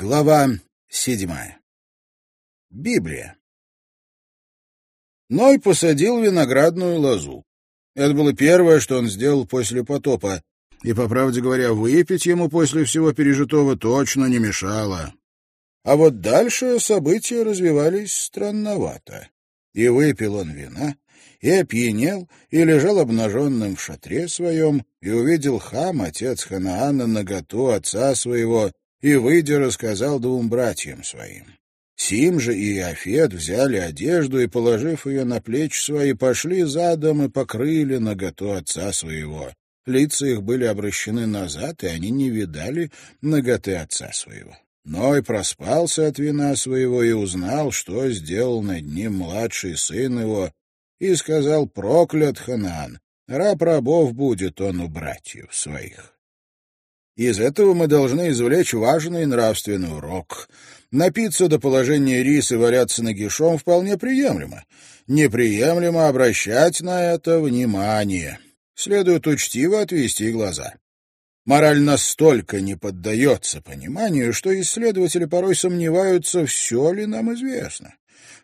Глава седьмая. Библия. Ной посадил виноградную лозу. Это было первое, что он сделал после потопа, и, по правде говоря, выпить ему после всего пережитого точно не мешало. А вот дальше события развивались странновато. И выпил он вина, и опьянел, и лежал обнаженным в шатре своем, и увидел хам, отец Ханаана, наготу отца своего, и, выйдя, рассказал двум братьям своим. Сим же и Иофет взяли одежду и, положив ее на плечи свои, пошли задом и покрыли наготу отца своего. Лица их были обращены назад, и они не видали наготы отца своего. Ной проспался от вина своего и узнал, что сделал над ним младший сын его, и сказал, проклят Ханаан, раб рабов будет он у братьев своих. Из этого мы должны извлечь важный нравственный урок. Напиться до положения риса и валяться нагишом вполне приемлемо. Неприемлемо обращать на это внимание. Следует учтиво отвести глаза. Мораль настолько не поддается пониманию, что исследователи порой сомневаются, все ли нам известно.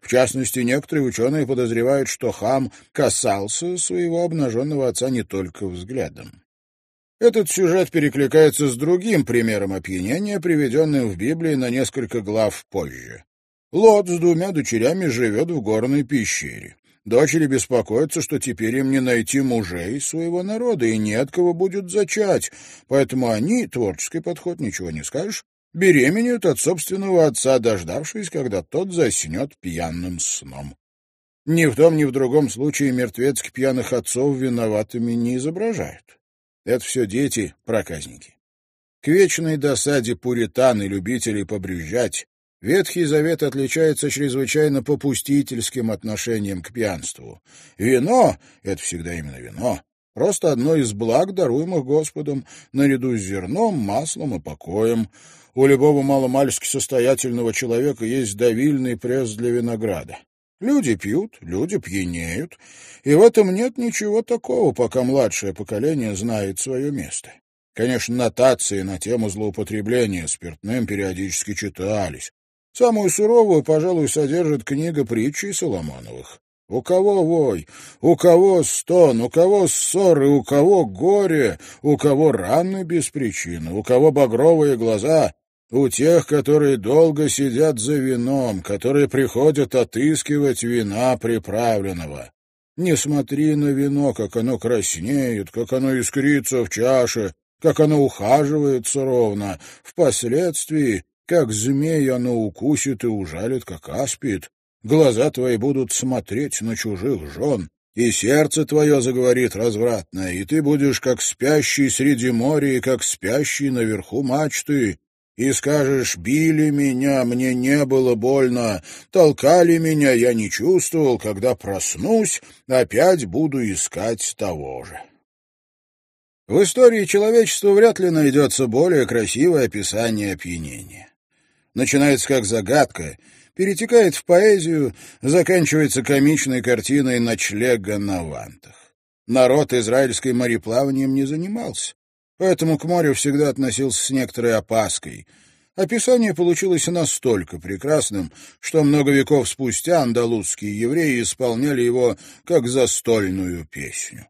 В частности, некоторые ученые подозревают, что хам касался своего обнаженного отца не только взглядом. Этот сюжет перекликается с другим примером опьянения, приведенным в Библии на несколько глав позже. Лот с двумя дочерями живет в горной пещере. Дочери беспокоятся, что теперь им не найти мужей своего народа, и не от кого будет зачать, поэтому они, творческий подход, ничего не скажешь, беременеют от собственного отца, дождавшись, когда тот заснет пьяным сном. Ни в том, ни в другом случае мертвецки пьяных отцов виноватыми не изображают. Это все дети, проказники. К вечной досаде пуритан и любителей побрюзжать Ветхий Завет отличается чрезвычайно попустительским отношением к пьянству. Вино — это всегда именно вино, просто одно из благ, даруемых Господом, наряду с зерном, маслом и покоем. У любого маломальски состоятельного человека есть давильный пресс для винограда. Люди пьют, люди пьянеют, и в этом нет ничего такого, пока младшее поколение знает свое место. Конечно, нотации на тему злоупотребления спиртным периодически читались. Самую суровую, пожалуй, содержит книга притчей Соломоновых. У кого вой, у кого стон, у кого ссоры, у кого горе, у кого раны без причины, у кого багровые глаза, у тех, которые долго сидят за вином, которые приходят отыскивать вина приправленного. Не смотри на вино, как оно краснеет, как оно искрится в чаше, как оно ухаживается ровно. Впоследствии, как змей, оно укусит и ужалит, как аспид. Глаза твои будут смотреть на чужих жен, и сердце твое заговорит развратно, и ты будешь как спящий среди моря и как спящий наверху мачты и скажешь, били меня, мне не было больно, толкали меня, я не чувствовал, когда проснусь, опять буду искать того же. В истории человечества вряд ли найдется более красивое описание опьянения. Начинается как загадка, перетекает в поэзию, заканчивается комичной картиной ночлега на вантах. Народ израильской мореплаванием не занимался поэтому к морю всегда относился с некоторой опаской. Описание получилось настолько прекрасным, что много веков спустя андалузские евреи исполняли его как застольную песню.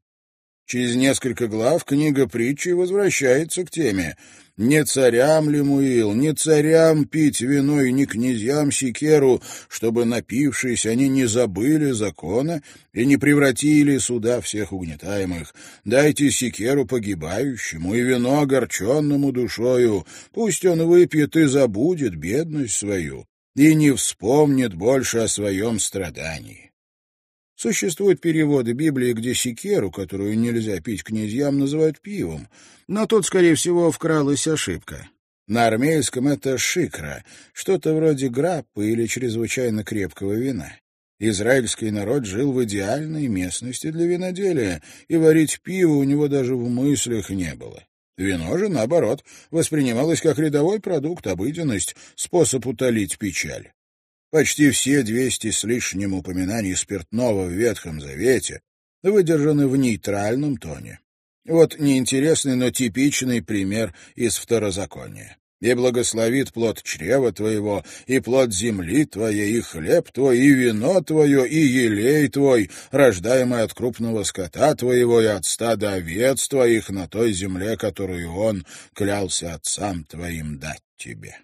Через несколько глав книга притчи возвращается к теме «Не царям, Лемуил, не царям пить вино и не князьям секеру, чтобы, напившись, они не забыли закона и не превратили суда всех угнетаемых. Дайте секеру погибающему и вино огорченному душою, пусть он выпьет и забудет бедность свою, и не вспомнит больше о своем страдании». Существуют переводы Библии, где секеру, которую нельзя пить князьям, называют пивом, но тут, скорее всего, вкралась ошибка. На армейском это шикра, что-то вроде граппы или чрезвычайно крепкого вина. Израильский народ жил в идеальной местности для виноделия, и варить пиво у него даже в мыслях не было. Вино же, наоборот, воспринималось как рядовой продукт, обыденность, способ утолить печаль. Почти все двести с лишним упоминаний спиртного в Ветхом Завете выдержаны в нейтральном тоне. Вот неинтересный, но типичный пример из Второзакония. и благословит плод чрева твоего, и плод земли твоей, и хлеб твой, и вино твое, и елей твой, рождаемый от крупного скота твоего и от стада овец твоих на той земле, которую он клялся отцам твоим дать тебе.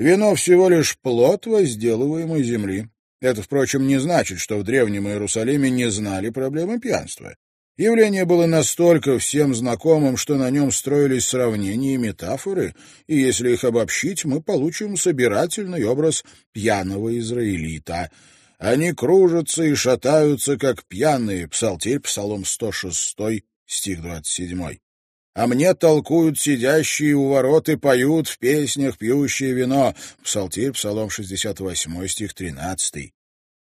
Вино всего лишь плод возделываемой земли. Это, впрочем, не значит, что в Древнем Иерусалиме не знали проблемы пьянства. Явление было настолько всем знакомым, что на нем строились сравнения и метафоры, и если их обобщить, мы получим собирательный образ пьяного израилита. Они кружатся и шатаются, как пьяные, псалтирь, псалом 106, стих 27. А мне толкуют сидящие у ворот и поют в песнях пьющие вино. Псалтирь, псалом 68, стих 13.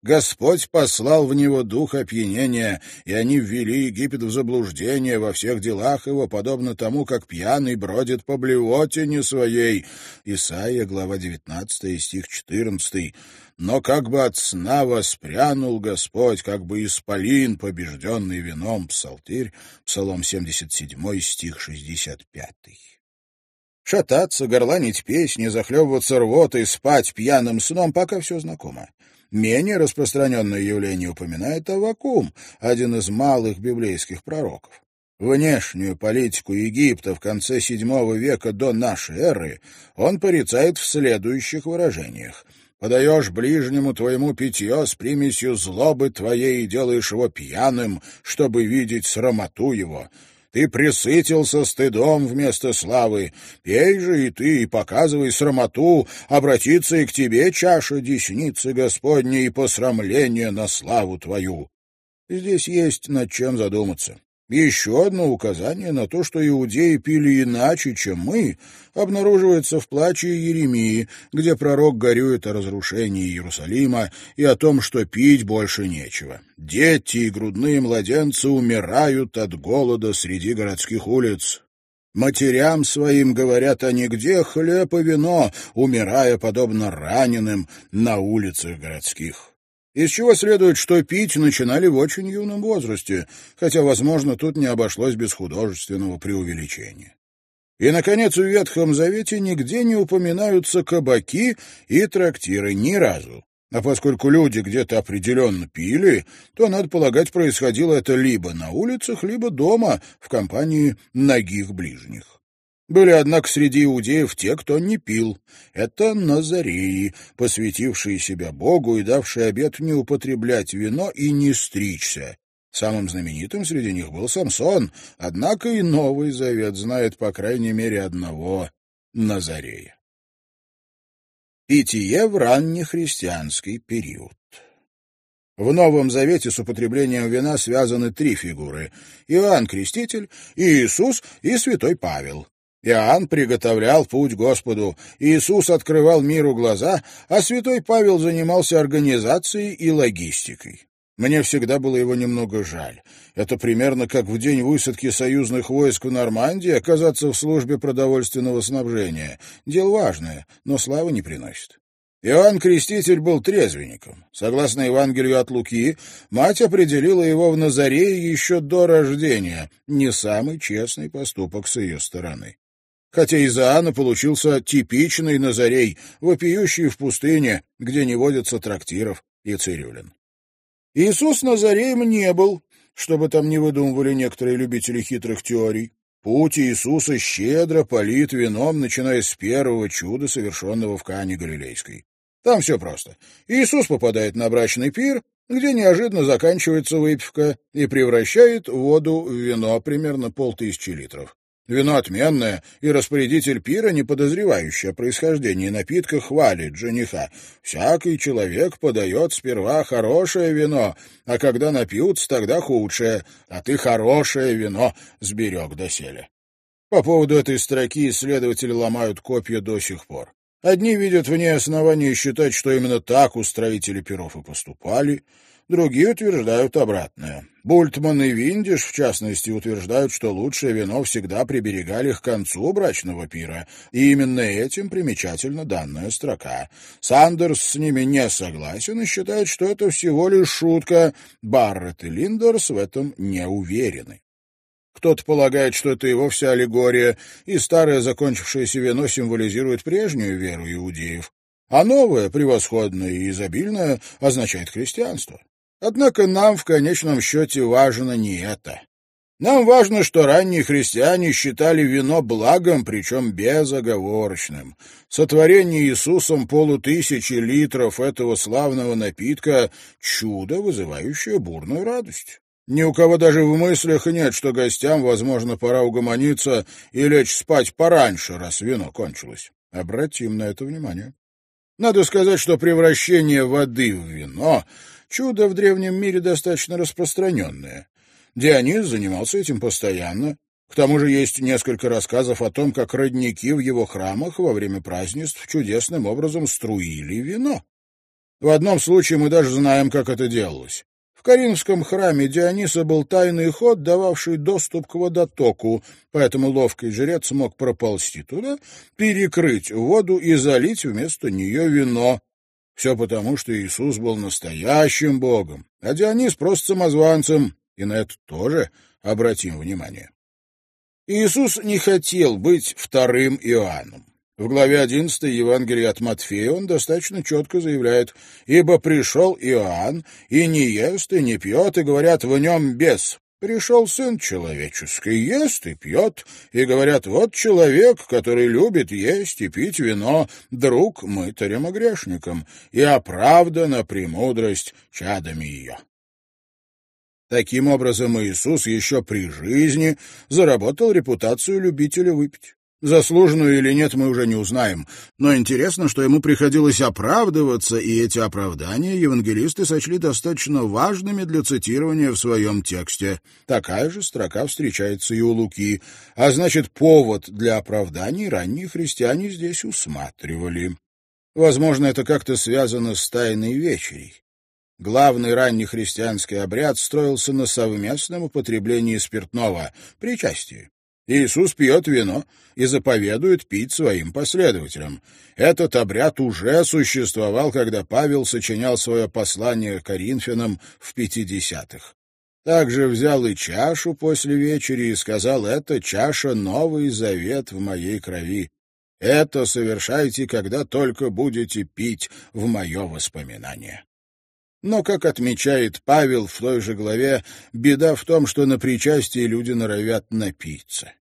Господь послал в него дух опьянения, и они ввели Египет в заблуждение во всех делах его, подобно тому, как пьяный бродит по блевотине своей. Исайя, глава 19, стих 14. Но как бы от сна воспрянул Господь, как бы исполин, побежденный вином, псалтырь, псалом 77, стих 65. Шататься, горланить песни, захлебываться рвотой, спать пьяным сном — пока все знакомо. Менее распространенное явление упоминает Авакум, один из малых библейских пророков. Внешнюю политику Египта в конце VII века до нашей эры он порицает в следующих выражениях. «Подаешь ближнему твоему питье с примесью злобы твоей и делаешь его пьяным, чтобы видеть срамоту его». Ты присытился стыдом вместо славы. Пей же и ты, и показывай срамоту, обратиться и к тебе чаша десницы Господней и посрамление на славу твою. Здесь есть над чем задуматься. Еще одно указание на то, что иудеи пили иначе, чем мы, обнаруживается в плаче Еремии, где пророк горюет о разрушении Иерусалима и о том, что пить больше нечего. Дети и грудные младенцы умирают от голода среди городских улиц. Матерям своим говорят они, где хлеб и вино, умирая, подобно раненым, на улицах городских. Из чего следует, что пить начинали в очень юном возрасте, хотя, возможно, тут не обошлось без художественного преувеличения. И, наконец, в Ветхом Завете нигде не упоминаются кабаки и трактиры ни разу. А поскольку люди где-то определенно пили, то, надо полагать, происходило это либо на улицах, либо дома в компании ногих ближних. Были, однако, среди иудеев те, кто не пил. Это назареи, посвятившие себя Богу и давшие обет не употреблять вино и не стричься. Самым знаменитым среди них был Самсон, однако и Новый Завет знает по крайней мере одного — Назарея. Питье в раннехристианский период. В Новом Завете с употреблением вина связаны три фигуры — Иоанн Креститель, Иисус и Святой Павел. Иоанн приготовлял путь Господу, Иисус открывал миру глаза, а святой Павел занимался организацией и логистикой. Мне всегда было его немного жаль. Это примерно как в день высадки союзных войск в Нормандии оказаться в службе продовольственного снабжения. Дело важное, но славы не приносит. Иоанн Креститель был трезвенником. Согласно Евангелию от Луки, мать определила его в Назарее еще до рождения. Не самый честный поступок с ее стороны хотя из Иоанна получился типичный Назарей, вопиющий в пустыне, где не водятся трактиров и цирюлин. Иисус Назареем не был, чтобы там не выдумывали некоторые любители хитрых теорий. Путь Иисуса щедро полит вином, начиная с первого чуда, совершенного в Кане Галилейской. Там все просто. Иисус попадает на брачный пир, где неожиданно заканчивается выпивка и превращает воду в вино примерно полтысячи литров. Вино отменное, и распорядитель пира, не подозревающий о происхождении напитка, хвалит жениха. Всякий человек подает сперва хорошее вино, а когда напьются, тогда худшее, а ты хорошее вино сберег доселе. По поводу этой строки исследователи ломают копья до сих пор. Одни видят в ней основания считать, что именно так устроители пиров и поступали, Другие утверждают обратное. Бультман и Виндиш, в частности, утверждают, что лучшее вино всегда приберегали к концу брачного пира, и именно этим примечательна данная строка. Сандерс с ними не согласен и считает, что это всего лишь шутка. Барретт и Линдерс в этом не уверены. Кто-то полагает, что это и вовсе аллегория, и старое закончившееся вино символизирует прежнюю веру иудеев, а новое, превосходное и изобильное, означает христианство. Однако нам в конечном счете важно не это. Нам важно, что ранние христиане считали вино благом, причем безоговорочным. Сотворение Иисусом полутысячи литров этого славного напитка — чудо, вызывающее бурную радость. Ни у кого даже в мыслях нет, что гостям, возможно, пора угомониться и лечь спать пораньше, раз вино кончилось. Обратим на это внимание. Надо сказать, что превращение воды в вино — чудо в древнем мире достаточно распространенное. Дионис занимался этим постоянно. К тому же есть несколько рассказов о том, как родники в его храмах во время празднеств чудесным образом струили вино. В одном случае мы даже знаем, как это делалось. В Каринском храме Диониса был тайный ход, дававший доступ к водотоку, поэтому ловкий жрец мог проползти туда, перекрыть воду и залить вместо нее вино. Все потому, что Иисус был настоящим Богом, а Дионис просто самозванцем, и на это тоже обратим внимание. Иисус не хотел быть вторым Иоанном. В главе 11 Евангелия от Матфея он достаточно четко заявляет «Ибо пришел Иоанн, и не ест, и не пьет, и говорят, в нем бес. Пришел Сын Человеческий, ест и пьет, и говорят, вот человек, который любит есть и пить вино, друг мытарям и грешникам, и оправдана премудрость чадами ее». Таким образом, Иисус еще при жизни заработал репутацию любителя выпить. Заслуженную или нет, мы уже не узнаем. Но интересно, что ему приходилось оправдываться, и эти оправдания евангелисты сочли достаточно важными для цитирования в своем тексте. Такая же строка встречается и у Луки. А значит, повод для оправданий ранние христиане здесь усматривали. Возможно, это как-то связано с Тайной Вечерей. Главный раннехристианский обряд строился на совместном употреблении спиртного, причастии. Иисус пьет вино и заповедует пить своим последователям. Этот обряд уже существовал, когда Павел сочинял свое послание Коринфянам в пятидесятых. Также взял и чашу после вечери и сказал, «Это чаша — новый завет в моей крови. Это совершайте, когда только будете пить в мое воспоминание». Но, как отмечает Павел в той же главе, беда в том, что на причастии люди норовят напиться.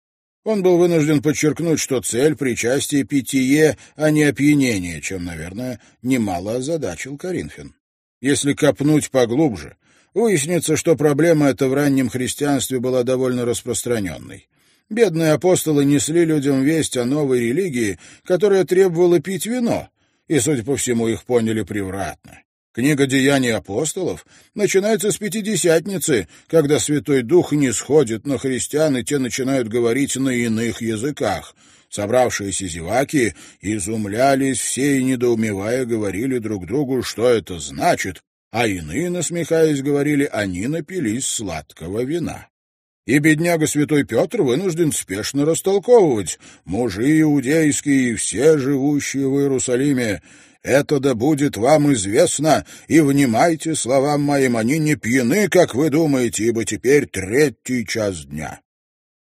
Он был вынужден подчеркнуть, что цель причастия — питье, а не опьянение, чем, наверное, немало озадачил Коринфян. Если копнуть поглубже, выяснится, что проблема эта в раннем христианстве была довольно распространенной. Бедные апостолы несли людям весть о новой религии, которая требовала пить вино, и, судя по всему, их поняли превратно. Книга «Деяний апостолов» начинается с Пятидесятницы, когда Святой Дух не сходит на христиан, и те начинают говорить на иных языках. Собравшиеся зеваки изумлялись все и, недоумевая, говорили друг другу, что это значит, а иные, насмехаясь, говорили, они напились сладкого вина. И бедняга святой Петр вынужден спешно растолковывать. Мужи иудейские и все живущие в Иерусалиме, это да будет вам известно, и внимайте словам моим, они не пьяны, как вы думаете, ибо теперь третий час дня.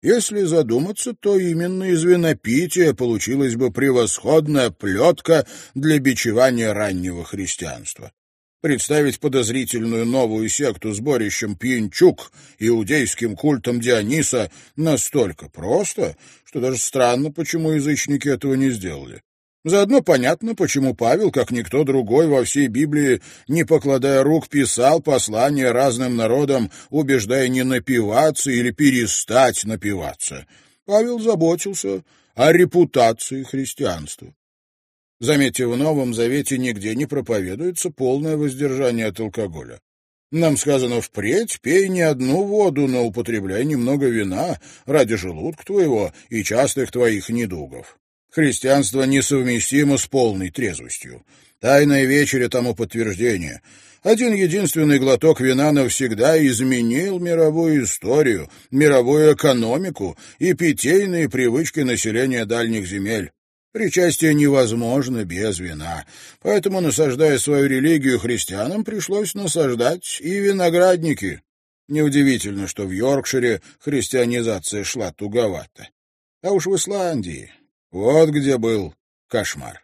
Если задуматься, то именно из винопития получилась бы превосходная плетка для бичевания раннего христианства. Представить подозрительную новую секту сборищем пьянчук, иудейским культом Диониса настолько просто, что даже странно, почему язычники этого не сделали. Заодно понятно, почему Павел, как никто другой во всей Библии, не покладая рук, писал послания разным народам, убеждая не напиваться или перестать напиваться. Павел заботился о репутации христианства. Заметьте, в Новом Завете нигде не проповедуется полное воздержание от алкоголя. Нам сказано впредь, пей не одну воду, но употребляй немного вина ради желудка твоего и частых твоих недугов. Христианство несовместимо с полной трезвостью. Тайная вечеря тому подтверждение. Один единственный глоток вина навсегда изменил мировую историю, мировую экономику и питейные привычки населения дальних земель. Причастие невозможно без вина. Поэтому, насаждая свою религию христианам, пришлось насаждать и виноградники. Неудивительно, что в Йоркшире христианизация шла туговато. А уж в Исландии вот где был кошмар.